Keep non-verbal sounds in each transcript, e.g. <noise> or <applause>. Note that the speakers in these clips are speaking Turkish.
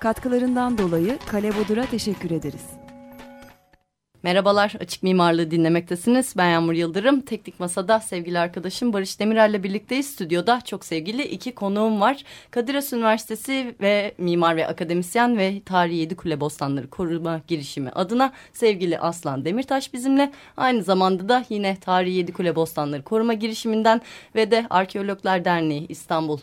Katkılarından dolayı Kale Bodur'a teşekkür ederiz. Merhabalar, Açık Mimarlığı dinlemektesiniz. Ben Yağmur Yıldırım. Teknik Masa'da sevgili arkadaşım Barış Demirel'le birlikteyiz. Stüdyoda çok sevgili iki konuğum var. Kadir Has Üniversitesi ve mimar ve akademisyen ve Tarihi Yedi Kule Bostanları Koruma Girişimi adına sevgili Aslan Demirtaş bizimle. Aynı zamanda da yine Tarihi Yedi Kule Bostanları Koruma Girişiminden ve de Arkeologlar Derneği İstanbul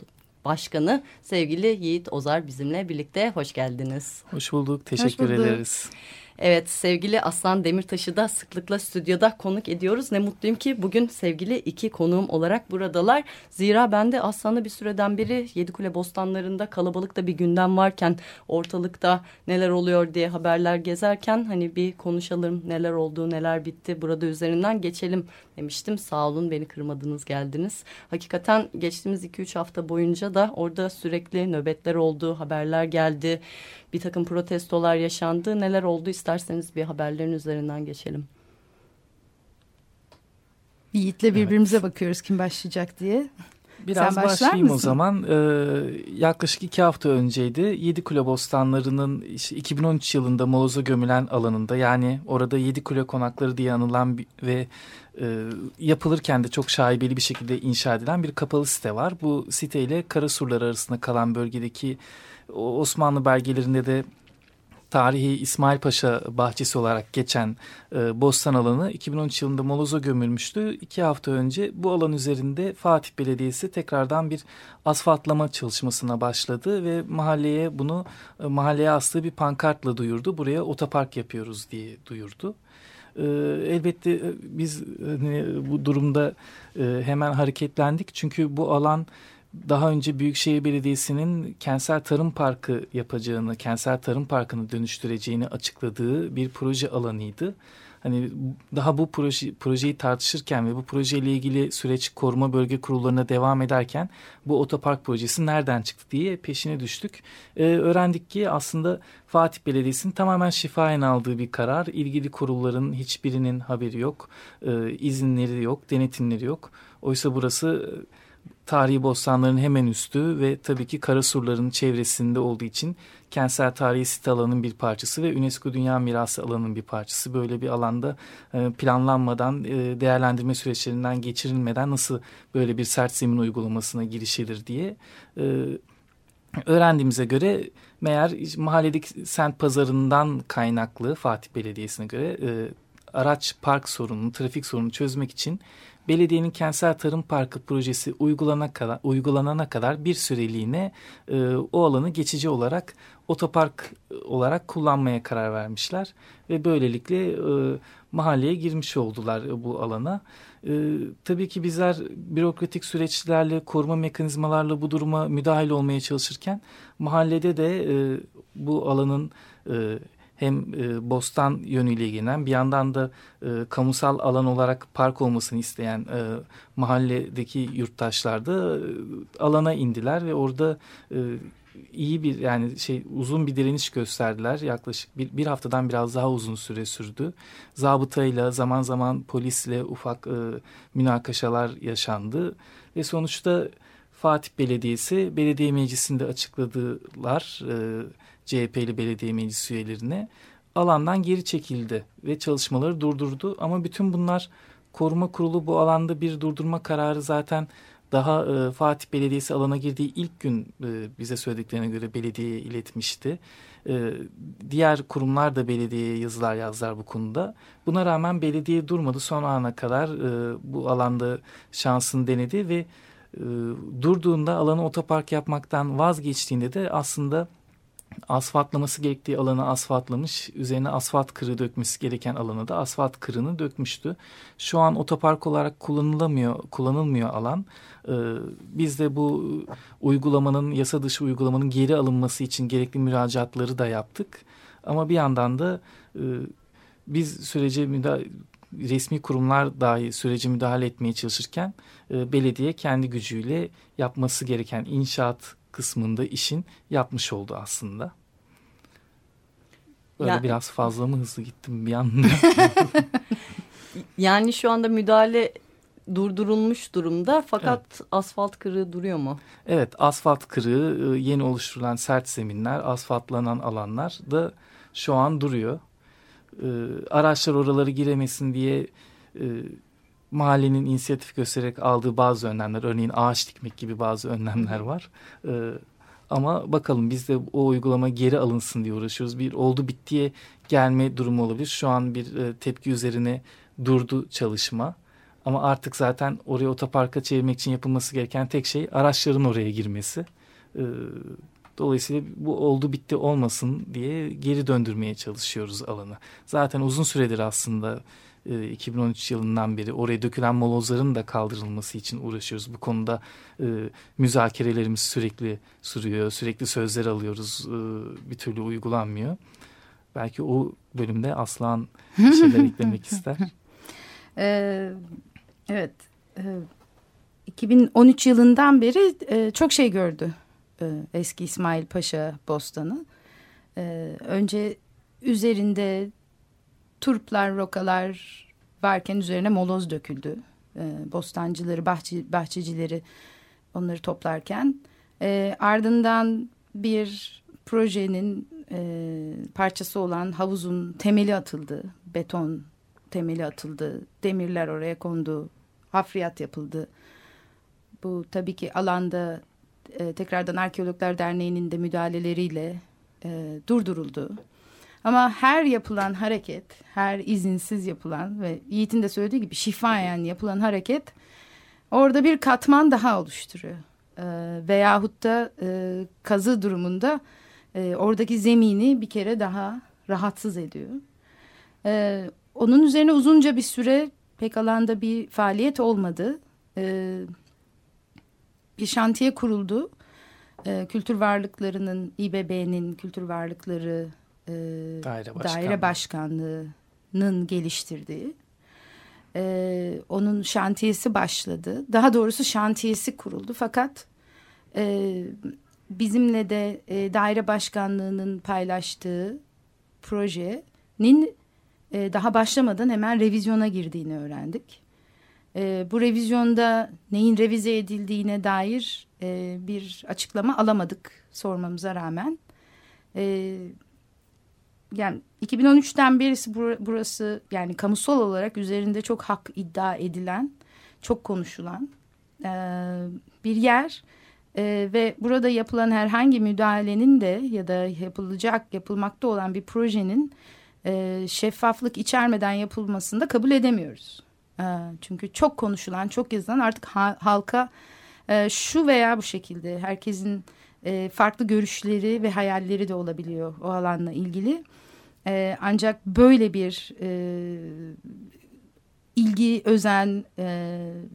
Başkanı sevgili Yiğit Ozar bizimle birlikte. Hoş geldiniz. Hoş bulduk. Teşekkür Hoş bulduk. ederiz. Evet sevgili Aslan Demirtaş'ı da sıklıkla stüdyoda konuk ediyoruz. Ne mutluyum ki bugün sevgili iki konuğum olarak buradalar. Zira ben de Aslan'la bir süreden beri Yedikule Bostanları'nda kalabalıkta bir gündem varken ortalıkta neler oluyor diye haberler gezerken hani bir konuşalım neler oldu neler bitti burada üzerinden geçelim demiştim. Sağ olun beni kırmadınız geldiniz. Hakikaten geçtiğimiz 2-3 hafta boyunca da orada sürekli nöbetler oldu haberler geldi bir takım protestolar yaşandı. Neler oldu isterseniz bir haberlerin üzerinden geçelim. Yiğit'le birbirimize evet. bakıyoruz kim başlayacak diye. Biraz Sen başlayayım mısın? o zaman. Ee, yaklaşık iki hafta önceydi. Yedi Kule Bostanları'nın işte 2013 yılında Moloz'a gömülen alanında yani orada Yedi Kule Konakları diye anılan bir, ve e, yapılırken de çok şaibeli bir şekilde inşa edilen bir kapalı site var. Bu site ile Karasurlar arasında kalan bölgedeki Osmanlı belgelerinde de tarihi İsmail Paşa bahçesi olarak geçen e, bostan alanı 2013 yılında Moloz'a gömülmüştü. İki hafta önce bu alan üzerinde Fatih Belediyesi tekrardan bir asfaltlama çalışmasına başladı ve mahalleye bunu e, mahalleye astığı bir pankartla duyurdu. Buraya otopark yapıyoruz diye duyurdu. E, elbette biz hani, bu durumda e, hemen hareketlendik çünkü bu alan daha önce Büyükşehir Belediyesi'nin kentsel tarım parkı yapacağını, kentsel tarım parkını dönüştüreceğini açıkladığı bir proje alanıydı. Hani daha bu proje, projeyi tartışırken ve bu projeyle ilgili süreç koruma bölge kurullarına devam ederken bu otopark projesi nereden çıktı diye peşine düştük. Ee, öğrendik ki aslında Fatih Belediyesi'nin tamamen şifayen aldığı bir karar. İlgili kurulların hiçbirinin haberi yok, ee, izinleri yok, denetimleri yok. Oysa burası tarihi bostanların hemen üstü ve tabii ki Karasurların çevresinde olduğu için kentsel tarihi site alanının bir parçası ve UNESCO Dünya Mirası alanının bir parçası. Böyle bir alanda e, planlanmadan, e, değerlendirme süreçlerinden geçirilmeden nasıl böyle bir sert zemin uygulamasına girişilir diye e, öğrendiğimize göre meğer mahalledeki sent pazarından kaynaklı Fatih Belediyesi'ne göre araç park sorununu, trafik sorununu çözmek için belediyenin kentsel tarım parkı projesi uygulanana kadar, uygulanana kadar bir süreliğine e, o alanı geçici olarak otopark olarak kullanmaya karar vermişler ve böylelikle e, mahalleye girmiş oldular bu alana. E, tabii ki bizler bürokratik süreçlerle, koruma mekanizmalarla bu duruma müdahil olmaya çalışırken mahallede de e, bu alanın e, hem e, bostan yönüyle ilgilenen bir yandan da e, kamusal alan olarak park olmasını isteyen e, mahalledeki yurttaşlar da e, alana indiler ve orada e, iyi bir yani şey uzun bir direniş gösterdiler. Yaklaşık bir, bir haftadan biraz daha uzun süre sürdü. Zabıtayla zaman zaman polisle ufak e, münakaşalar yaşandı ve sonuçta Fatih Belediyesi belediye meclisinde açıkladılar. E, CHP'li belediye meclis üyelerine alandan geri çekildi ve çalışmaları durdurdu. Ama bütün bunlar koruma kurulu bu alanda bir durdurma kararı zaten daha e, Fatih Belediyesi alana girdiği ilk gün e, bize söylediklerine göre belediyeye iletmişti. E, diğer kurumlar da belediyeye yazılar yazdılar bu konuda. Buna rağmen belediye durmadı son ana kadar e, bu alanda şansını denedi ve e, durduğunda alanı otopark yapmaktan vazgeçtiğinde de aslında asfaltlaması gerektiği alanı asfaltlamış, üzerine asfalt kırığı dökmesi gereken alanı da asfalt kırığını dökmüştü. Şu an otopark olarak kullanılamıyor, kullanılmıyor alan. Ee, biz de bu uygulamanın, yasa dışı uygulamanın geri alınması için gerekli müracaatları da yaptık. Ama bir yandan da e, biz sürece müdahale resmi kurumlar dahi sürece müdahale etmeye çalışırken e, belediye kendi gücüyle yapması gereken inşaat kısmında işin yapmış oldu aslında. Böyle Ya- biraz fazla mı hızlı gittim bir anda? <laughs> Yani şu anda müdahale durdurulmuş durumda fakat asfalt kırığı duruyor mu? evet asfalt kırığı, e, yeni oluşturulan sert zeminler, asfaltlanan alanlar da şu an duruyor. E, Araçlar oraları giremesin diye e, mahallenin inisiyatif göstererek aldığı bazı önlemler, örneğin ağaç dikmek gibi bazı önlemler var. E, Ama bakalım biz de o uygulama geri alınsın diye uğraşıyoruz. Bir oldu bittiye gelme durumu olabilir. Şu an bir e, tepki üzerine durdu çalışma. Ama artık zaten oraya otoparka çevirmek için yapılması gereken tek şey araçların oraya girmesi. E, Dolayısıyla bu oldu bitti olmasın diye geri döndürmeye çalışıyoruz alanı. Zaten uzun süredir aslında e, 2013 yılından beri oraya dökülen molozların da kaldırılması için uğraşıyoruz. Bu konuda e, müzakerelerimiz sürekli sürüyor. Sürekli sözler alıyoruz. E, bir türlü uygulanmıyor. Belki o bölümde Aslan şeyler <laughs> eklemek ister. <laughs> Ee, evet. Ee, 2013 yılından beri e, çok şey gördü e, eski İsmail Paşa Bostanı. Ee, önce üzerinde turplar, rokalar varken üzerine moloz döküldü. Ee, bostancıları, bahçe, bahçecileri onları toplarken. Ee, ardından bir projenin e, parçası olan havuzun temeli atıldı. Beton temeli atıldı. Demirler oraya kondu. Hafriyat yapıldı. Bu tabii ki alanda e, tekrardan Arkeologlar Derneği'nin de müdahaleleriyle e, durduruldu. Ama her yapılan hareket, her izinsiz yapılan ve Yiğit'in de söylediği gibi şifayen yapılan hareket orada bir katman daha oluşturuyor. E, veyahut da e, kazı durumunda e, oradaki zemini bir kere daha rahatsız ediyor. E, onun üzerine uzunca bir süre pek alanda bir faaliyet olmadı. E, bir şantiye kuruldu. E, kültür varlıklarının, İBB'nin kültür varlıkları e, Daire başkanlığı. daire başkanlığının geliştirdiği. E, onun şantiyesi başladı. Daha doğrusu şantiyesi kuruldu. Fakat e, bizimle de e, daire başkanlığının paylaştığı projenin e, daha başlamadan hemen revizyona girdiğini öğrendik. E, bu revizyonda neyin revize edildiğine dair e, bir açıklama alamadık sormamıza rağmen. E, yani 2013'ten berisi bur- burası yani kamusal olarak üzerinde çok hak iddia edilen, çok konuşulan e, bir yer. E, ve burada yapılan herhangi müdahalenin de ya da yapılacak, yapılmakta olan bir projenin e, şeffaflık içermeden yapılmasını da kabul edemiyoruz. E, çünkü çok konuşulan, çok yazılan artık ha- halka e, şu veya bu şekilde herkesin e, farklı görüşleri ve hayalleri de olabiliyor o alanla ilgili. E, ancak böyle bir ilgi, özen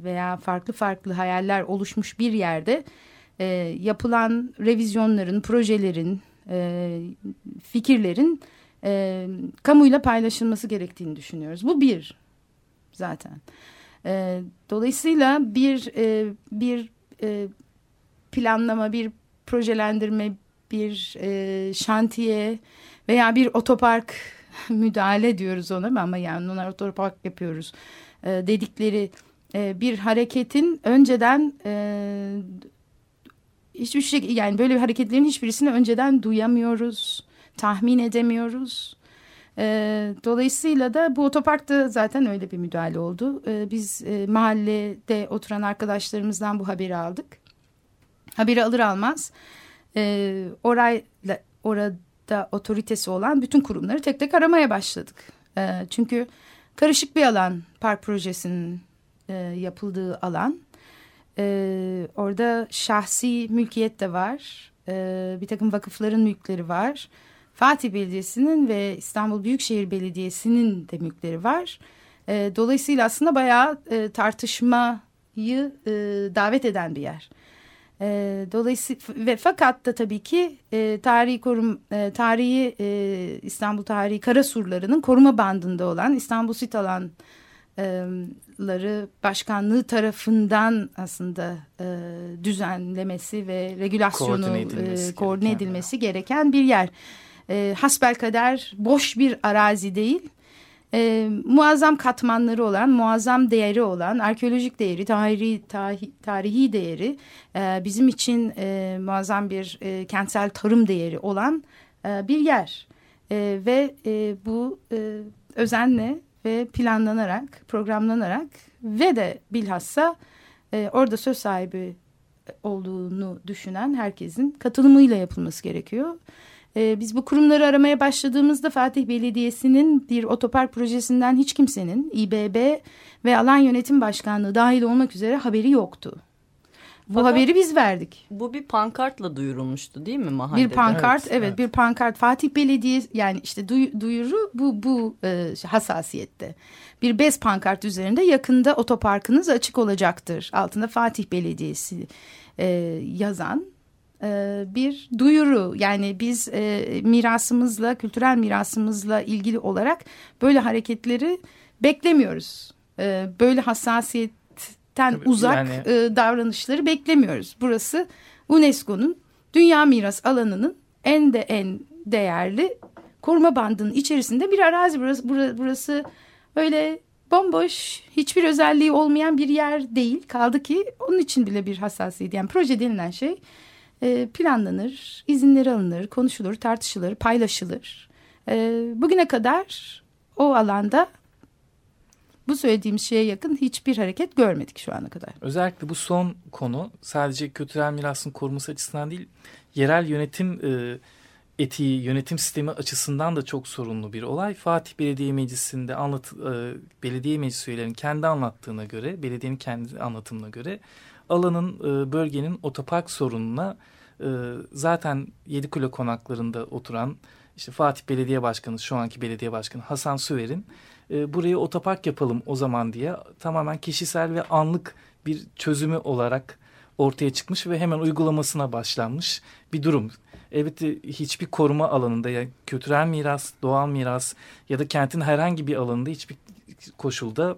veya farklı farklı hayaller oluşmuş bir yerde yapılan revizyonların, projelerin, fikirlerin kamuyla paylaşılması gerektiğini düşünüyoruz. Bu bir zaten. E, dolayısıyla bir e, bir e, planlama, bir projelendirme, bir e, şantiye veya bir otopark <laughs> müdahale diyoruz ona ama yani onlar otopark yapıyoruz e, dedikleri e, bir hareketin önceden e, hiçbir şey yani böyle hareketlerin hiçbirisini önceden duyamıyoruz, tahmin edemiyoruz. E, dolayısıyla da bu otoparkta zaten öyle bir müdahale oldu. E, biz e, mahallede oturan arkadaşlarımızdan bu haberi aldık. Haberi alır almaz e, orayla orada otoritesi olan bütün kurumları tek tek aramaya başladık. E, çünkü karışık bir alan park projesinin e, yapıldığı alan. Orada şahsi mülkiyet de var. bir takım vakıfların mülkleri var. Fatih Belediyesi'nin ve İstanbul Büyükşehir Belediyesi'nin de mülkleri var. E, dolayısıyla aslında bayağı e, tartışmayı e, davet eden bir yer. E, dolayısıyla ve fakat da tabii ki e, tarihi korum e, tarihi e, İstanbul Tarihi Karasurları'nın koruma bandında olan İstanbul Sit Alanları Başkanlığı tarafından aslında e, düzenlemesi ve regülasyonu Koordine edilmesi e, koordine gereken. edilmesi gereken bir yer. E, hasbelkader boş bir arazi değil e, muazzam katmanları olan, muazzam değeri olan, arkeolojik değeri, tarihi, tarihi, tarihi değeri, e, bizim için e, muazzam bir e, kentsel tarım değeri olan e, bir yer. E, ve e, bu e, özenle ve planlanarak, programlanarak ve de bilhassa e, orada söz sahibi olduğunu düşünen herkesin katılımıyla yapılması gerekiyor. Ee, biz bu kurumları aramaya başladığımızda Fatih Belediyesi'nin bir otopark projesinden hiç kimsenin İBB ve alan yönetim başkanlığı dahil olmak üzere haberi yoktu. Bu Fakat- haberi biz verdik. Bu bir pankartla duyurulmuştu değil mi mahallede? Bir pankart, Evet, evet, evet. bir pankart. Fatih Belediyesi yani işte duy- duyuru bu bu e, hassasiyette. Bir bez pankart üzerinde yakında otoparkınız açık olacaktır. Altında Fatih Belediyesi e, yazan bir duyuru. Yani biz e, mirasımızla, kültürel mirasımızla ilgili olarak böyle hareketleri beklemiyoruz. E, böyle hassasiyetten Tabii, uzak yani- e, davranışları beklemiyoruz. Burası UNESCO'nun Dünya Miras Alanı'nın en de en değerli koruma bandının içerisinde bir arazi. Burası, burası, burası öyle bomboş, hiçbir özelliği olmayan bir yer değil. Kaldı ki onun için bile bir hassasiyet. Yani proje denilen şey e, planlanır, izinleri alınır, konuşulur, tartışılır, paylaşılır. E, bugüne kadar o alanda bu söylediğim şeye yakın hiçbir hareket görmedik şu ana kadar. Özellikle bu son konu sadece kültürel mirasın korunması açısından değil, yerel yönetim e, etiği, yönetim sistemi açısından da çok sorunlu bir olay. Fatih Belediye Meclisi'nde anlat, e, belediye meclis üyelerinin kendi anlattığına göre, belediyenin kendi anlatımına göre alanın, e, bölgenin otopark sorununa e, zaten Yedikule konaklarında oturan işte Fatih Belediye Başkanı, şu anki belediye başkanı Hasan Süver'in e, buraya otopark yapalım o zaman diye tamamen kişisel ve anlık bir çözümü olarak ortaya çıkmış ve hemen uygulamasına başlanmış bir durum. Elbette hiçbir koruma alanında yani kültürel miras, doğal miras ya da kentin herhangi bir alanında hiçbir koşulda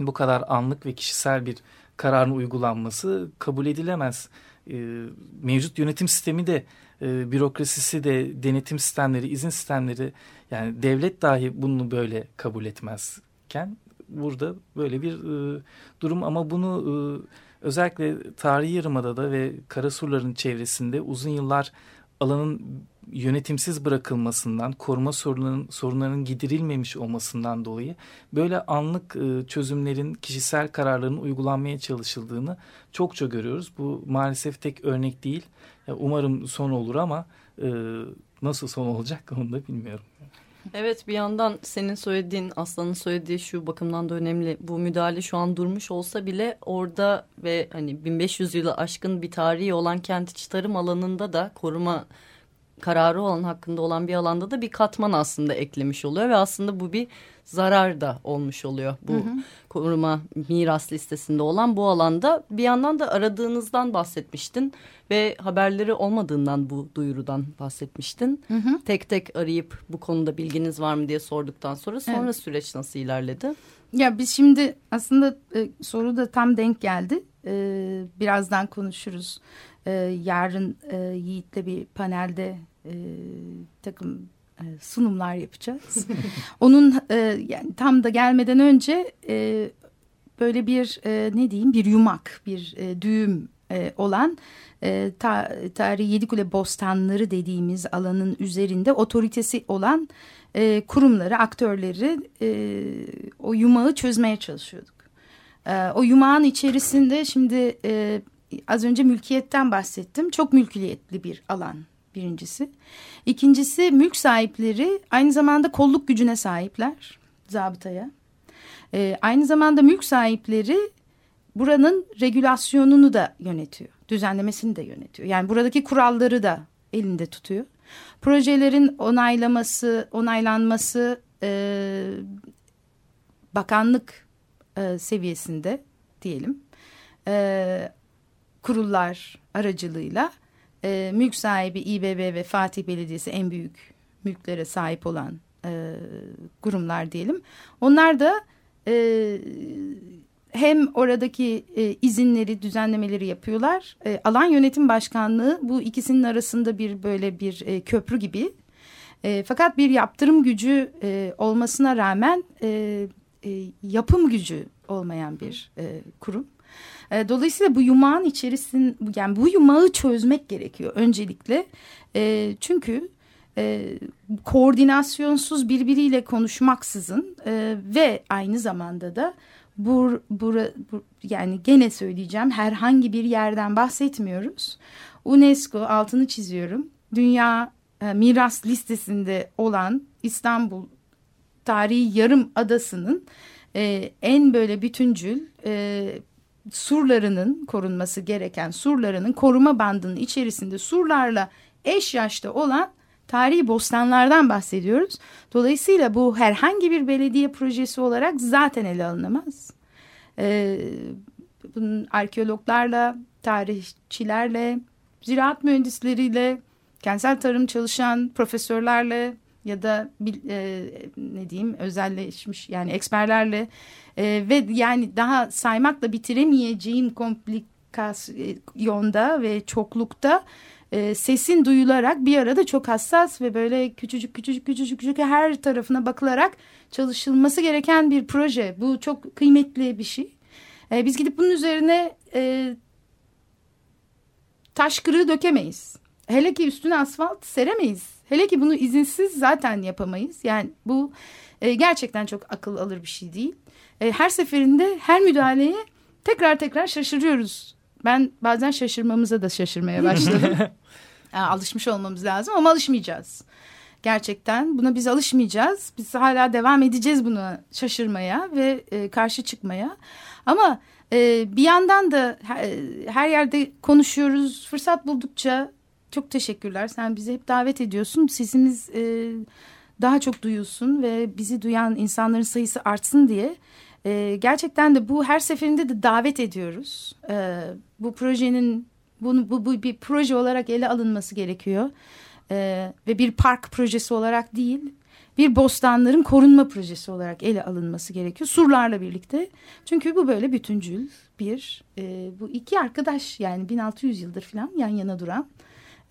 bu kadar anlık ve kişisel bir kararın uygulanması kabul edilemez. E, mevcut yönetim sistemi de e, bürokrasisi de denetim sistemleri, izin sistemleri yani devlet dahi bunu böyle kabul etmezken burada böyle bir e, durum ama bunu e, özellikle tarihi yarımadada ve Karasurların çevresinde uzun yıllar alanın yönetimsiz bırakılmasından, koruma sorunlarının, sorunlarının giderilmemiş olmasından dolayı böyle anlık e, çözümlerin, kişisel kararların uygulanmaya çalışıldığını çokça görüyoruz. Bu maalesef tek örnek değil. Ya umarım son olur ama e, nasıl son olacak <laughs> onu da bilmiyorum. Evet bir yandan senin söylediğin Aslan'ın söylediği şu bakımdan da önemli. Bu müdahale şu an durmuş olsa bile orada ve hani 1500 yılı aşkın bir tarihi olan kent içi tarım alanında da koruma kararı olan hakkında olan bir alanda da bir katman aslında eklemiş oluyor ve aslında bu bir zarar da olmuş oluyor. Bu koruma miras listesinde olan bu alanda bir yandan da aradığınızdan bahsetmiştin ve haberleri olmadığından bu duyurudan bahsetmiştin. Tek tek arayıp bu konuda bilginiz var mı diye sorduktan sonra sonra Evet. süreç nasıl ilerledi? Ya biz şimdi aslında e, soru da tam denk geldi. E, birazdan konuşuruz. E, yarın e, Yiğit'le bir panelde e, takım e, sunumlar yapacağız. <laughs> Onun e, yani tam da gelmeden önce e, böyle bir e, ne diyeyim bir yumak, bir e, düğüm e, olan e, ta, tarihi Yedikule Bostanları dediğimiz alanın üzerinde otoritesi olan e, kurumları, aktörleri e, o yumağı çözmeye çalışıyorduk. E, o yumağın içerisinde şimdi e, az önce mülkiyetten bahsettim. Çok mülkiyetli bir alan birincisi. İkincisi mülk sahipleri aynı zamanda kolluk gücüne sahipler zabıtaya. E, aynı zamanda mülk sahipleri buranın regülasyonunu da yönetiyor. düzenlemesini de yönetiyor. Yani buradaki kuralları da elinde tutuyor. Projelerin onaylaması, onaylanması e, bakanlık e, seviyesinde diyelim. E, kurullar aracılığıyla e, mülk sahibi İBB ve Fatih Belediyesi en büyük mülklere sahip olan e, kurumlar diyelim. Onlar da hem oradaki izinleri, düzenlemeleri yapıyorlar. Alan yönetim başkanlığı bu ikisinin arasında bir böyle bir köprü gibi. E, fakat bir yaptırım gücü e, olmasına rağmen e, e, yapım gücü olmayan bir e, kurum. E, dolayısıyla bu yumağın içerisin, yani bu yumağı çözmek gerekiyor öncelikle. E, çünkü e, koordinasyonsuz birbiriyle konuşmaksızın e, ve aynı zamanda da bu, bu, bu yani gene söyleyeceğim herhangi bir yerden bahsetmiyoruz. UNESCO altını çiziyorum. Dünya e, miras listesinde olan İstanbul tarihi yarım adasının e, en böyle bütüncül e, surlarının korunması gereken surlarının koruma bandının içerisinde surlarla eş yaşta olan tarihi bostanlardan bahsediyoruz. Dolayısıyla bu herhangi bir belediye projesi olarak zaten ele alınamaz. Ee, bunun arkeologlarla, tarihçilerle, ziraat mühendisleriyle, kentsel tarım çalışan profesörlerle ya da e, ne diyeyim özelleşmiş yani eksperlerle e, ve yani daha saymakla bitiremeyeceğim komplikasyonda ve çoklukta e, sesin duyularak bir arada çok hassas ve böyle küçücük küçücük küçücük küçücük her tarafına bakılarak çalışılması gereken bir proje. Bu çok kıymetli bir şey. E, biz gidip bunun üzerine e, taş kırığı dökemeyiz. Hele ki üstüne asfalt seremeyiz. Hele ki bunu izinsiz zaten yapamayız. Yani bu e, gerçekten çok akıl alır bir şey değil. E, her seferinde her müdahaleye tekrar tekrar şaşırıyoruz. Ben bazen şaşırmamıza da şaşırmaya başladım. yani <laughs> alışmış olmamız lazım ama alışmayacağız. Gerçekten buna biz alışmayacağız. Biz hala devam edeceğiz buna şaşırmaya ve e, karşı çıkmaya. Ama e, bir yandan da her, her yerde konuşuyoruz. Fırsat buldukça çok teşekkürler. Sen bizi hep davet ediyorsun. Sesimiz e, daha çok duyulsun ve bizi duyan insanların sayısı artsın diye. E, gerçekten de bu her seferinde de davet ediyoruz. E, bu projenin bunu bu, bu bir proje olarak ele alınması gerekiyor. E, ve bir park projesi olarak değil bir bostanların korunma projesi olarak ele alınması gerekiyor. Surlarla birlikte. Çünkü bu böyle bütüncül bir e, bu iki arkadaş yani 1600 yıldır falan yan yana duran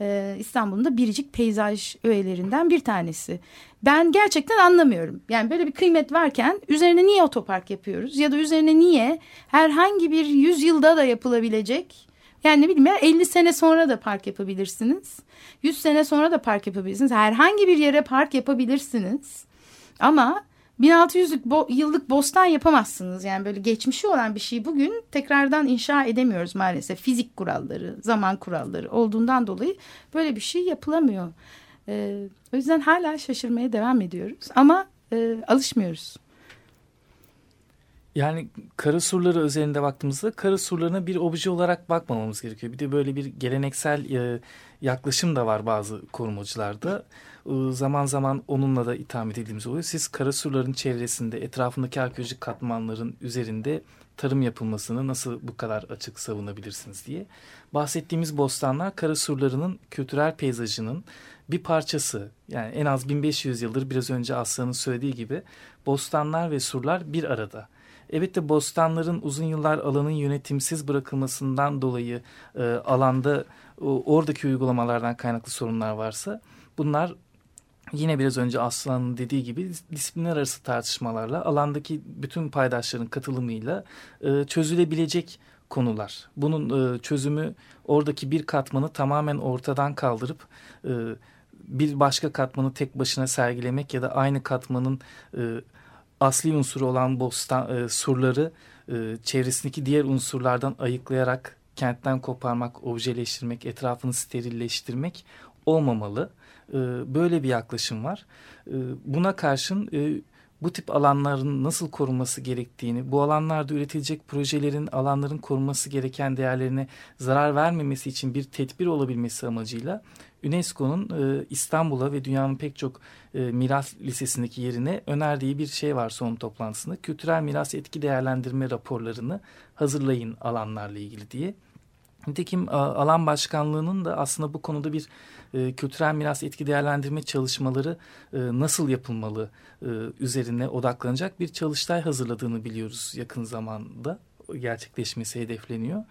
e, İstanbul'un da biricik peyzaj öğelerinden bir tanesi. Ben gerçekten anlamıyorum. Yani böyle bir kıymet varken üzerine niye otopark yapıyoruz? Ya da üzerine niye herhangi bir yüzyılda da yapılabilecek yani ne bileyim ya 50 sene sonra da park yapabilirsiniz. 100 sene sonra da park yapabilirsiniz. Herhangi bir yere park yapabilirsiniz. Ama 1600 yıllık bostan yapamazsınız. Yani böyle geçmişi olan bir şey bugün tekrardan inşa edemiyoruz maalesef. Fizik kuralları, zaman kuralları olduğundan dolayı böyle bir şey yapılamıyor. Ee, o yüzden hala şaşırmaya devam ediyoruz ama e, alışmıyoruz. Yani kara surları özelinde baktığımızda kara surlarına bir obje olarak bakmamamız gerekiyor. Bir de böyle bir geleneksel e, yaklaşım da var bazı korumacılarda. E, zaman zaman onunla da itham edildiğimiz oluyor. Siz kara surların çevresinde etrafındaki arkeolojik katmanların üzerinde tarım yapılmasını nasıl bu kadar açık savunabilirsiniz diye. Bahsettiğimiz bostanlar kara surlarının kültürel peyzajının bir parçası. Yani en az 1500 yıldır biraz önce Aslan'ın söylediği gibi bostanlar ve surlar bir arada. Evet de bostanların uzun yıllar alanın yönetimsiz bırakılmasından dolayı e, alanda o, oradaki uygulamalardan kaynaklı sorunlar varsa bunlar yine biraz önce Aslan'ın dediği gibi disiplinler arası tartışmalarla alandaki bütün paydaşların katılımıyla e, çözülebilecek konular. Bunun e, çözümü oradaki bir katmanı tamamen ortadan kaldırıp e, bir başka katmanı tek başına sergilemek ya da aynı katmanın e, asli unsuru olan bostan e, surları e, çevresindeki diğer unsurlardan ayıklayarak kentten koparmak, objeleştirmek, etrafını sterilleştirmek olmamalı. E, böyle bir yaklaşım var. E, buna karşın e, bu tip alanların nasıl korunması gerektiğini, bu alanlarda üretilecek projelerin, alanların korunması gereken değerlerine zarar vermemesi için bir tedbir olabilmesi amacıyla UNESCO'nun e, İstanbul'a ve dünyanın pek çok e, miras listesindeki yerine önerdiği bir şey var son toplantısında. Kültürel miras etki değerlendirme raporlarını hazırlayın alanlarla ilgili diye. Nitekim alan başkanlığının da aslında bu konuda bir e, kültürel miras etki değerlendirme çalışmaları e, nasıl yapılmalı e, üzerine odaklanacak bir çalıştay hazırladığını biliyoruz yakın zamanda gerçekleşmesi hedefleniyor.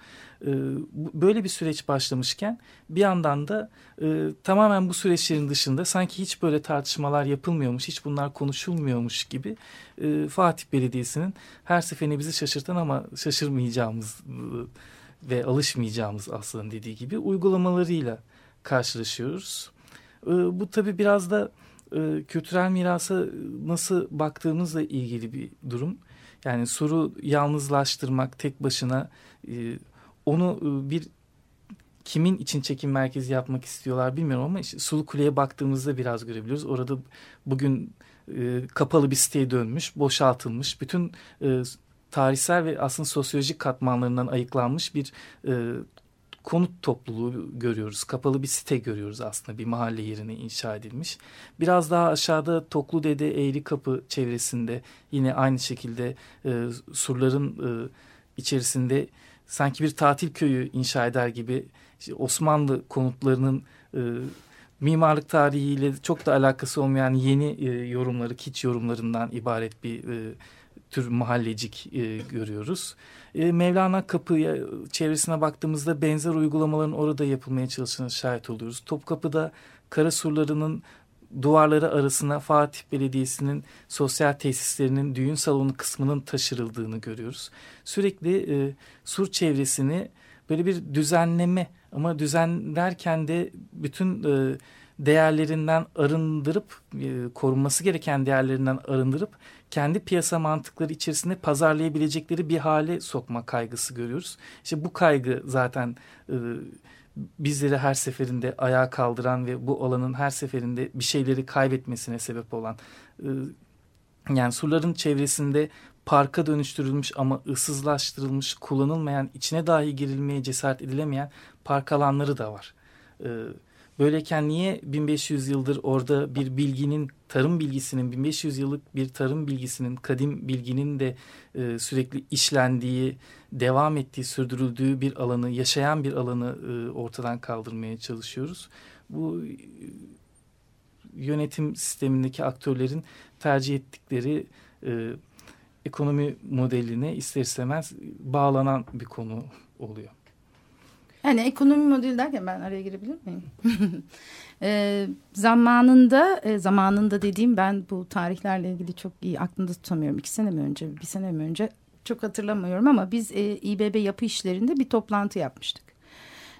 E, böyle bir süreç başlamışken bir yandan da e, tamamen bu süreçlerin dışında sanki hiç böyle tartışmalar yapılmıyormuş, hiç bunlar konuşulmuyormuş gibi e, Fatih Belediyesi'nin her seferinde bizi şaşırtan ama şaşırmayacağımız ve alışmayacağımız aslında dediği gibi uygulamalarıyla karşılaşıyoruz. E, bu tabii biraz da e, kültürel mirasa nasıl baktığımızla ilgili bir durum. Yani soru yalnızlaştırmak tek başına e, onu e, bir kimin için çekim merkezi yapmak istiyorlar bilmiyorum ama işte Sulu Kule'ye baktığımızda biraz görebiliyoruz. Orada bugün e, kapalı bir siteye dönmüş, boşaltılmış. Bütün e, tarihsel ve aslında sosyolojik katmanlarından ayıklanmış bir e, konut topluluğu görüyoruz. Kapalı bir site görüyoruz aslında bir mahalle yerine inşa edilmiş. Biraz daha aşağıda Toklu Dede Eğri Kapı çevresinde yine aynı şekilde e, surların e, içerisinde sanki bir tatil köyü inşa eder gibi işte Osmanlı konutlarının e, mimarlık tarihiyle çok da alakası olmayan yeni e, yorumları, kiç yorumlarından ibaret bir e, tür mahallecik e, görüyoruz. E, Mevlana Kapı çevresine baktığımızda benzer uygulamaların orada yapılmaya çalıştığına şahit oluyoruz. Topkapı'da Karasurlarının duvarları arasına Fatih Belediyesi'nin sosyal tesislerinin düğün salonu kısmının taşırıldığını görüyoruz. Sürekli e, sur çevresini böyle bir düzenleme ama düzenlerken de bütün e, değerlerinden arındırıp e, korunması gereken değerlerinden arındırıp kendi piyasa mantıkları içerisinde pazarlayabilecekleri bir hale sokma kaygısı görüyoruz. İşte bu kaygı zaten e, bizleri her seferinde ayağa kaldıran ve bu alanın her seferinde bir şeyleri kaybetmesine sebep olan e, yani surların çevresinde parka dönüştürülmüş ama ıssızlaştırılmış, kullanılmayan, içine dahi girilmeye cesaret edilemeyen park alanları da var. E, Böyleyken niye 1500 yıldır orada bir bilginin, tarım bilgisinin, 1500 yıllık bir tarım bilgisinin, kadim bilginin de e, sürekli işlendiği, devam ettiği, sürdürüldüğü bir alanı, yaşayan bir alanı e, ortadan kaldırmaya çalışıyoruz. Bu e, yönetim sistemindeki aktörlerin tercih ettikleri e, ekonomi modeline ister istemez bağlanan bir konu oluyor. Yani ekonomi modeli derken ben araya girebilir miyim? <laughs> e, zamanında, e, zamanında dediğim ben bu tarihlerle ilgili çok iyi aklımda tutamıyorum. İki sene mi önce, bir sene mi önce çok hatırlamıyorum ama biz e, İBB yapı işlerinde bir toplantı yapmıştık.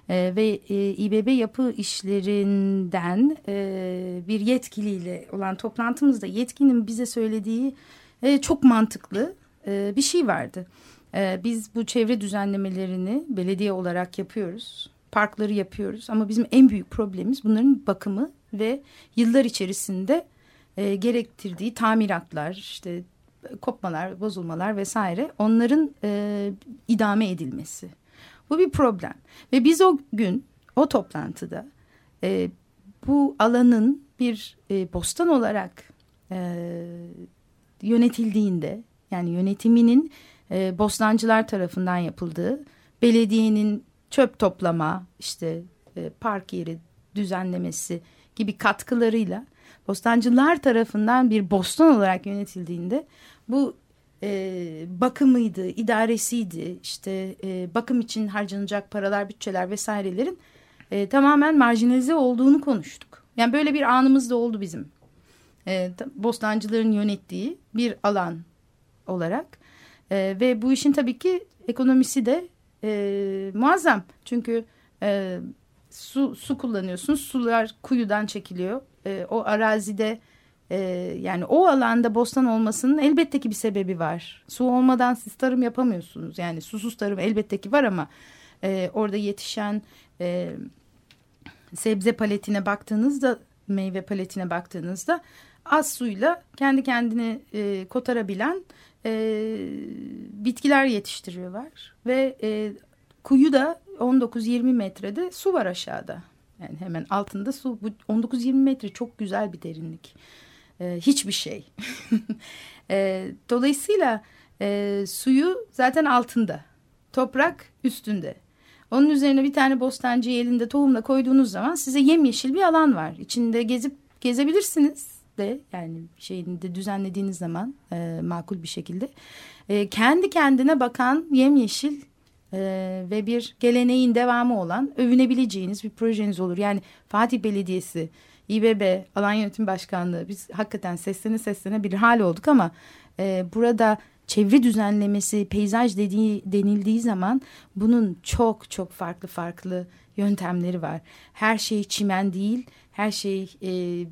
E, ve e, İBB yapı işlerinden e, bir yetkiliyle olan toplantımızda yetkinin bize söylediği e, çok mantıklı e, bir şey vardı. Ee, biz bu çevre düzenlemelerini belediye olarak yapıyoruz. Parkları yapıyoruz ama bizim en büyük problemimiz bunların bakımı ve yıllar içerisinde e, gerektirdiği tamiratlar, işte kopmalar, bozulmalar vesaire onların e, idame edilmesi. Bu bir problem ve biz o gün o toplantıda e, bu alanın bir e, bostan olarak e, yönetildiğinde yani yönetiminin e, bostancılar tarafından yapıldığı belediyenin çöp toplama işte e, park yeri düzenlemesi gibi katkılarıyla bostancılar tarafından bir bostan olarak yönetildiğinde bu e, bakımıydı, idaresiydi, işte e, bakım için harcanacak paralar, bütçeler vesairelerin e, tamamen marjinalize olduğunu konuştuk. Yani böyle bir anımız da oldu bizim. E, bostancıların yönettiği bir alan olarak e, ve bu işin tabii ki ekonomisi de e, muazzam. Çünkü e, su, su kullanıyorsunuz. Sular kuyudan çekiliyor. E, o arazide e, yani o alanda bostan olmasının elbette ki bir sebebi var. Su olmadan siz tarım yapamıyorsunuz. Yani susuz tarım elbette ki var ama e, orada yetişen e, sebze paletine baktığınızda meyve paletine baktığınızda az suyla kendi kendini e, kotarabilen e, bitkiler yetiştiriyorlar. Ve e, kuyu da 19-20 metrede su var aşağıda. Yani hemen altında su. Bu 19-20 metre çok güzel bir derinlik. E, hiçbir şey. <laughs> e, dolayısıyla e, suyu zaten altında. Toprak üstünde. Onun üzerine bir tane bostancı elinde tohumla koyduğunuz zaman size yemyeşil bir alan var. İçinde gezip gezebilirsiniz de yani şeyini de düzenlediğiniz zaman e, makul bir şekilde. E, kendi kendine bakan yemyeşil e, ve bir geleneğin devamı olan övünebileceğiniz bir projeniz olur. Yani Fatih Belediyesi, İBB, Alan Yönetim Başkanlığı biz hakikaten seslene seslene bir hal olduk ama e, burada çevre düzenlemesi, peyzaj dediği, denildiği zaman bunun çok çok farklı farklı yöntemleri var. Her şey çimen değil, her şey e,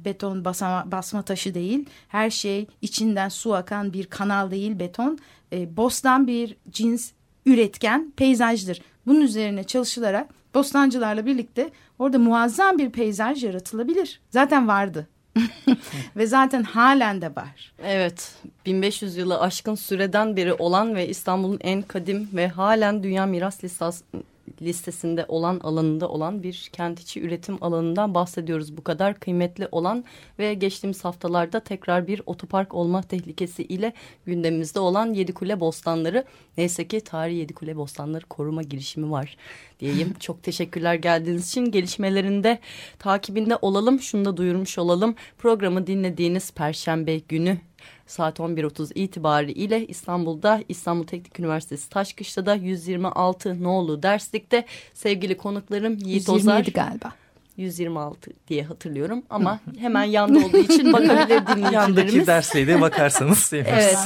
beton basama, basma taşı değil, her şey içinden su akan bir kanal değil beton. E, bostan bir cins üretken peyzajdır. Bunun üzerine çalışılarak bostancılarla birlikte orada muazzam bir peyzaj yaratılabilir. Zaten vardı. <laughs> ve zaten halen de var. Evet 1500 yılı aşkın süreden beri olan ve İstanbul'un en kadim ve halen Dünya Miras Listası listesinde olan alanında olan bir kent içi üretim alanından bahsediyoruz. Bu kadar kıymetli olan ve geçtiğimiz haftalarda tekrar bir otopark olma tehlikesi ile gündemimizde olan Yedikule Bostanları. Neyse ki Tarihi Yedikule Bostanları koruma girişimi var diyeyim. <laughs> Çok teşekkürler geldiğiniz için. Gelişmelerinde takibinde olalım. Şunu da duyurmuş olalım. Programı dinlediğiniz Perşembe günü saat 11.30 itibariyle İstanbul'da İstanbul Teknik Üniversitesi Taşkışla'da 126 Noğlu derslikte sevgili konuklarım Yiğit 127 Ozar. galiba. 126 diye hatırlıyorum ama hemen yanda olduğu için bakabilir <laughs> dinleyicilerimiz. Yandaki dersliğe bakarsanız. <laughs> Evet.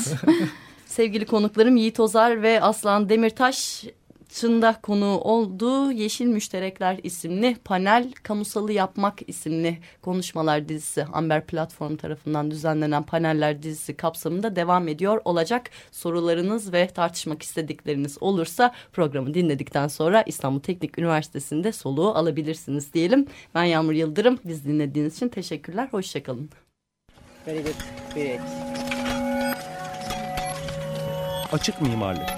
Sevgili konuklarım Yiğit Ozar ve Aslan Demirtaş Çın'da konuğu olduğu Yeşil Müşterekler isimli panel Kamusalı Yapmak isimli konuşmalar dizisi Amber Platform tarafından düzenlenen paneller dizisi kapsamında devam ediyor olacak. Sorularınız ve tartışmak istedikleriniz olursa programı dinledikten sonra İstanbul Teknik Üniversitesi'nde soluğu alabilirsiniz diyelim. Ben Yağmur Yıldırım. Biz dinlediğiniz için teşekkürler. Hoşçakalın. Very good. Great. Açık mimarlık.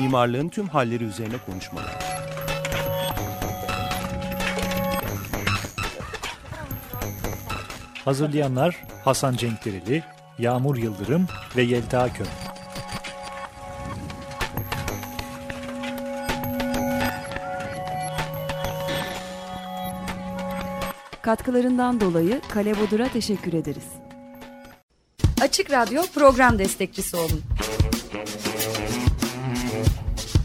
Mimarlığın tüm halleri üzerine konuşmalar. Hazırlayanlar Hasan Cenkdereli, Yağmur Yıldırım ve Yelda Köm. Katkılarından dolayı Kale Bodur'a teşekkür ederiz. Açık Radyo program destekçisi olun.